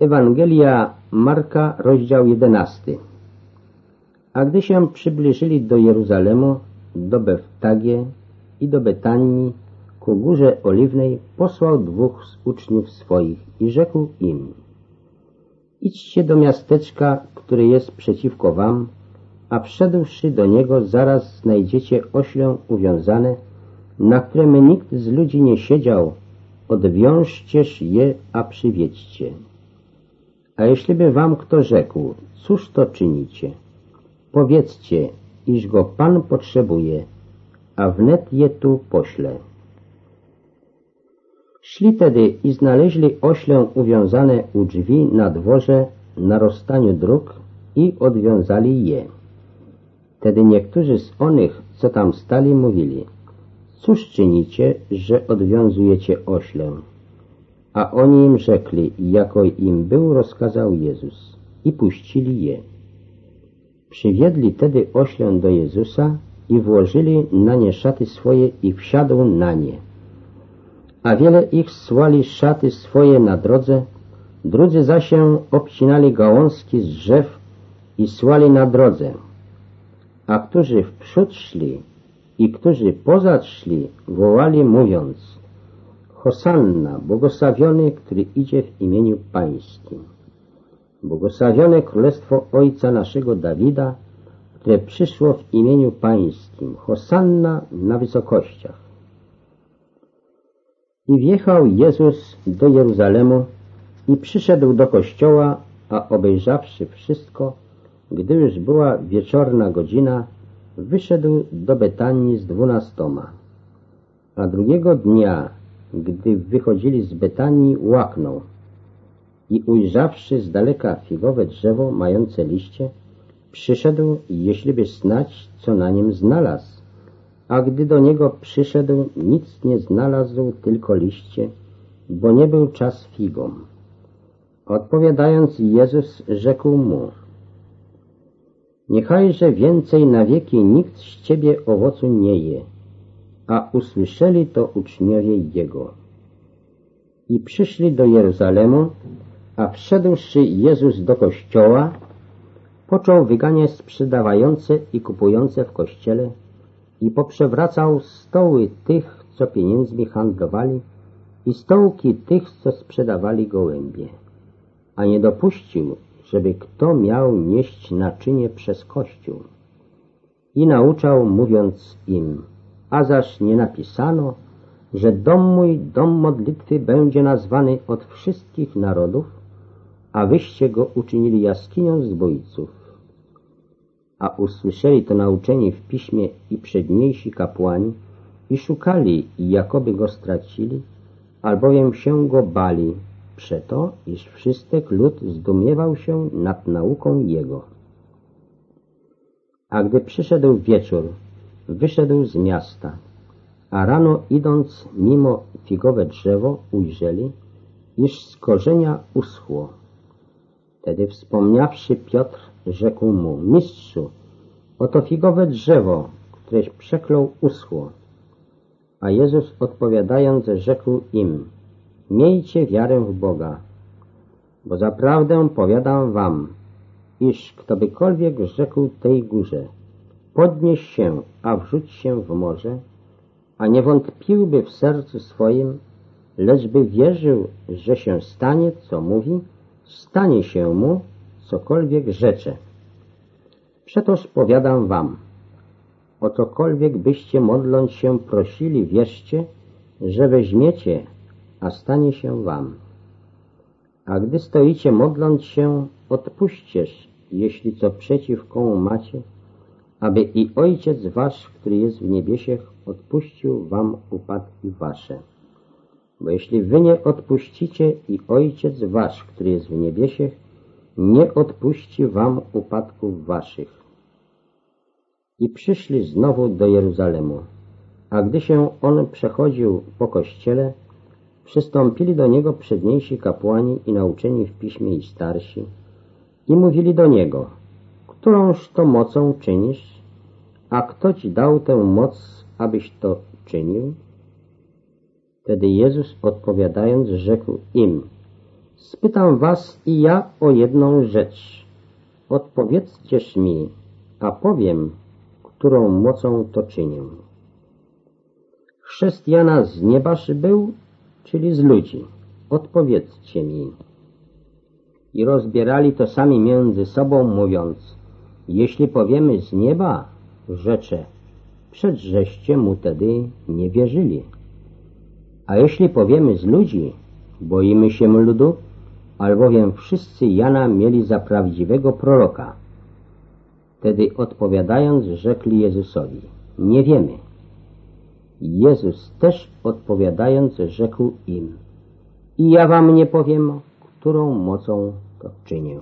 Ewangelia Marka, rozdział 11. A gdy się przybliżyli do Jeruzalemu, do Beftagie i do Betanii, ku górze oliwnej, posłał dwóch z uczniów swoich i rzekł im Idźcie do miasteczka, które jest przeciwko wam, a wszedłszy do niego zaraz znajdziecie oślę uwiązane, na którym nikt z ludzi nie siedział, odwiążcież je, a przywiedźcie. A jeśli by wam kto rzekł, cóż to czynicie? Powiedzcie, iż go Pan potrzebuje, a wnet je tu pośle. Szli tedy i znaleźli oślę uwiązane u drzwi na dworze na rozstaniu dróg i odwiązali je. Tedy niektórzy z onych, co tam stali, mówili, cóż czynicie, że odwiązujecie oślę? A oni im rzekli, jako im był rozkazał Jezus i puścili je. Przywiedli tedy oślę do Jezusa i włożyli na nie szaty swoje i wsiadł na nie. A wiele ich słali szaty swoje na drodze, drudzy zaś się obcinali gałązki z drzew i słali na drodze. A którzy w przód szli i którzy pozad szli, wołali mówiąc Hosanna, błogosławiony, który idzie w imieniu Pańskim. Błogosławione Królestwo Ojca naszego Dawida, które przyszło w imieniu Pańskim. Hosanna na wysokościach. I wjechał Jezus do Jeruzalemu i przyszedł do kościoła, a obejrzawszy wszystko, gdy już była wieczorna godzina, wyszedł do Betanii z dwunastoma. A drugiego dnia, gdy wychodzili z Betanii, łaknął i ujrzawszy z daleka figowe drzewo mające liście, przyszedł, jeśliby snać, co na nim znalazł. A gdy do niego przyszedł, nic nie znalazł, tylko liście, bo nie był czas figą. Odpowiadając, Jezus rzekł mu, Niechajże więcej na wieki nikt z ciebie owocu nie je. A usłyszeli to uczniowie Jego. I przyszli do Jeruzalemu, a wszedłszy Jezus do kościoła, począł wyganiać sprzedawające i kupujące w kościele i poprzewracał stoły tych, co pieniędzmi handlowali i stołki tych, co sprzedawali gołębie. A nie dopuścił, żeby kto miał nieść naczynie przez kościół. I nauczał, mówiąc im, a zaś nie napisano, że dom mój, dom modlitwy będzie nazwany od wszystkich narodów, a wyście go uczynili jaskinią zbójców. A usłyszeli to nauczenie w piśmie i przedniejsi kapłani i szukali, jakoby go stracili, albowiem się go bali, przeto, iż wszystek lud zdumiewał się nad nauką jego. A gdy przyszedł wieczór, wyszedł z miasta, a rano idąc mimo figowe drzewo ujrzeli, iż z korzenia uschło. Wtedy wspomniawszy Piotr rzekł mu, mistrzu, oto figowe drzewo, któreś przeklął uschło. A Jezus odpowiadając rzekł im, miejcie wiarę w Boga, bo zaprawdę powiadam wam, iż ktobykolwiek rzekł tej górze, podnieś się, a wrzuć się w morze, a nie wątpiłby w sercu swoim, lecz by wierzył, że się stanie, co mówi, stanie się mu, cokolwiek rzecze. Przetoż powiadam wam, o cokolwiek byście modląc się prosili, wierzcie, że weźmiecie, a stanie się wam. A gdy stoicie modląc się, odpuśćcież, jeśli co przeciw komu macie, aby i Ojciec Wasz, który jest w niebiesiech, odpuścił wam upadki wasze. Bo jeśli wy nie odpuścicie i Ojciec Wasz, który jest w niebiesiech, nie odpuści wam upadków waszych. I przyszli znowu do Jeruzalemu. A gdy się on przechodził po kościele, przystąpili do niego przedniejsi kapłani i nauczeni w piśmie i starsi i mówili do niego, którąż to mocą czynisz, a kto ci dał tę moc, abyś to czynił? Wtedy Jezus odpowiadając rzekł im, Spytam was i ja o jedną rzecz. Odpowiedzcież mi, a powiem, którą mocą to czynię. Chrzest Jana z niebaszy był, czyli z ludzi? Odpowiedzcie mi. I rozbierali to sami między sobą, mówiąc, jeśli powiemy z nieba, rzecze, przedrzeście mu tedy nie wierzyli. A jeśli powiemy z ludzi, boimy się ludu, albowiem wszyscy Jana mieli za prawdziwego proroka. Wtedy odpowiadając, rzekli Jezusowi, nie wiemy. Jezus też odpowiadając, rzekł im, i ja wam nie powiem, którą mocą to czynię.